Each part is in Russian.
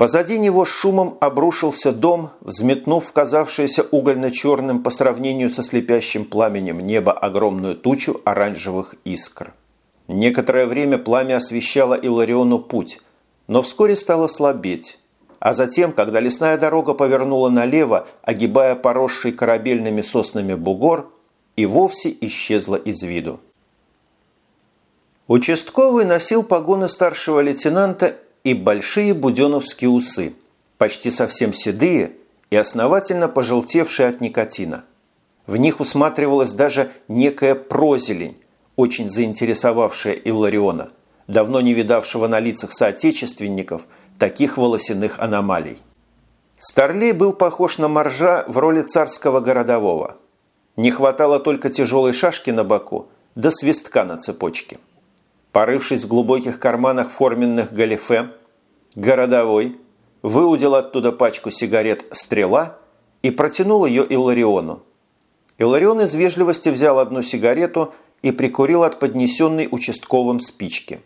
Позади него шумом обрушился дом, взметнув казавшееся угольно-черным по сравнению со слепящим пламенем неба огромную тучу оранжевых искр. Некоторое время пламя освещало Илариону путь, но вскоре стало слабеть. А затем, когда лесная дорога повернула налево, огибая поросший корабельными соснами бугор, и вовсе исчезла из виду. Участковый носил погоны старшего лейтенанта и большие буденовские усы, почти совсем седые и основательно пожелтевшие от никотина. В них усматривалась даже некая прозелень, очень заинтересовавшая Иллариона, давно не видавшего на лицах соотечественников таких волосяных аномалий. Старлей был похож на моржа в роли царского городового. Не хватало только тяжелой шашки на боку да свистка на цепочке. Порывшись в глубоких карманах форменных галифе, городовой выудил оттуда пачку сигарет «Стрела» и протянул ее Иллариону. Илларион из вежливости взял одну сигарету и прикурил от поднесенной участковым спички.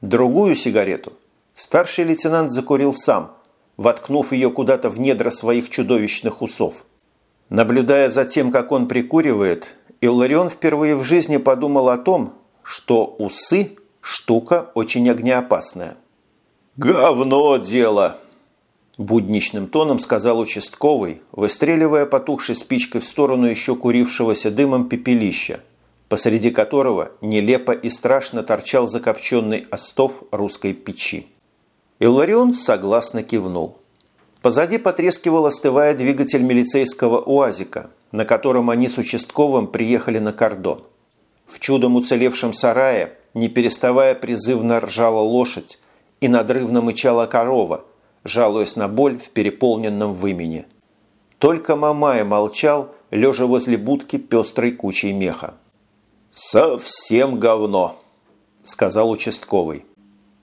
Другую сигарету старший лейтенант закурил сам, воткнув ее куда-то в недра своих чудовищных усов. Наблюдая за тем, как он прикуривает, Илларион впервые в жизни подумал о том, что усы – штука очень огнеопасная. «Говно дело!» – будничным тоном сказал участковый, выстреливая потухшей спичкой в сторону еще курившегося дымом пепелища, посреди которого нелепо и страшно торчал закопченный остов русской печи. Илларион согласно кивнул. Позади потрескивал, остывая двигатель милицейского УАЗика, на котором они с участковым приехали на кордон – в чудом уцелевшем сарае, не переставая призывно ржала лошадь и надрывно мычала корова, жалуясь на боль в переполненном вымене. Только Мамай молчал, лежа возле будки пестрой кучей меха. «Совсем говно», – сказал участковый.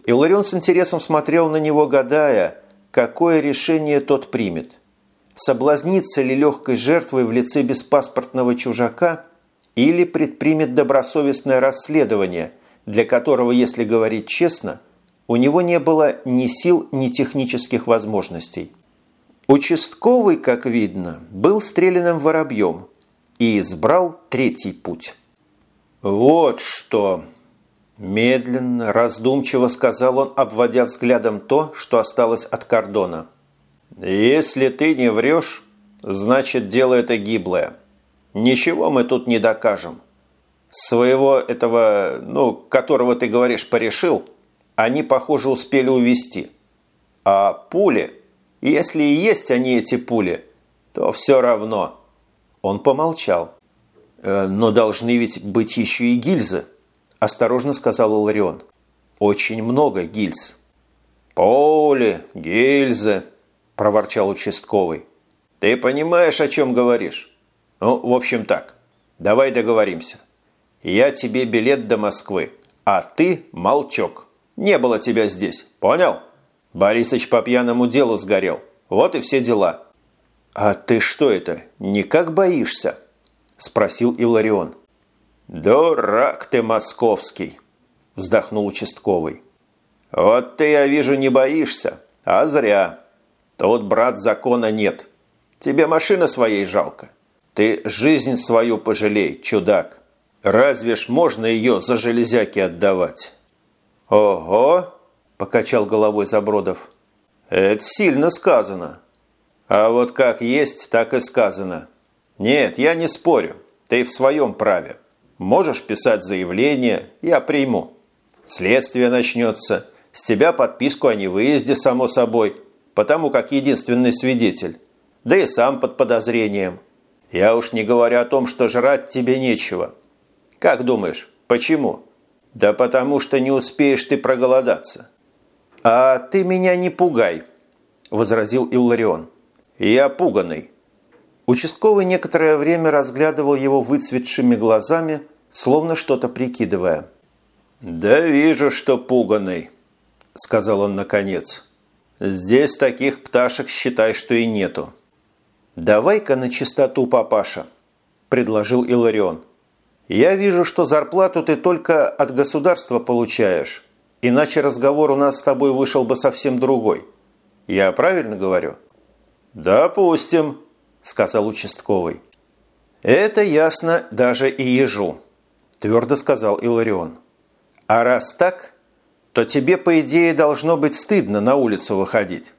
Иларион с интересом смотрел на него, гадая, какое решение тот примет. Соблазнится ли легкой жертвой в лице беспаспортного чужака – или предпримет добросовестное расследование, для которого, если говорить честно, у него не было ни сил, ни технических возможностей. Участковый, как видно, был стрелянным воробьем и избрал третий путь. «Вот что!» Медленно, раздумчиво сказал он, обводя взглядом то, что осталось от кордона. «Если ты не врешь, значит дело это гиблое. Ничего мы тут не докажем. Своего этого, ну, которого ты говоришь, порешил, они, похоже, успели увести. А пули, если и есть они эти пули, то все равно. Он помолчал. «Э, «Но должны ведь быть еще и гильзы», – осторожно сказал Иларион. «Очень много гильз». «Пули, гильзы», – проворчал участковый. «Ты понимаешь, о чем говоришь?» Ну, в общем так, давай договоримся. Я тебе билет до Москвы, а ты молчок. Не было тебя здесь, понял? Борисыч по пьяному делу сгорел. Вот и все дела. А ты что это, никак боишься? Спросил Иларион. Дурак ты московский, вздохнул участковый. Вот ты, я вижу, не боишься, а зря. Тут, брат, закона нет. Тебе машина своей жалко. Ты жизнь свою пожалей, чудак. Разве ж можно ее за железяки отдавать? Ого, покачал головой Забродов. Это сильно сказано. А вот как есть, так и сказано. Нет, я не спорю. Ты в своем праве. Можешь писать заявление, я приму. Следствие начнется. С тебя подписку о невыезде, само собой, потому как единственный свидетель. Да и сам под подозрением. Я уж не говорю о том, что жрать тебе нечего. Как думаешь, почему? Да потому что не успеешь ты проголодаться. А ты меня не пугай, возразил Илларион. Я пуганый. Участковый некоторое время разглядывал его выцветшими глазами, словно что-то прикидывая. «Да вижу, что пуганый», – сказал он наконец. «Здесь таких пташек, считай, что и нету». «Давай-ка на чистоту, папаша», – предложил Иларион. «Я вижу, что зарплату ты только от государства получаешь, иначе разговор у нас с тобой вышел бы совсем другой. Я правильно говорю?» «Допустим», – сказал участковый. «Это ясно даже и ежу», – твердо сказал Иларион. «А раз так, то тебе, по идее, должно быть стыдно на улицу выходить.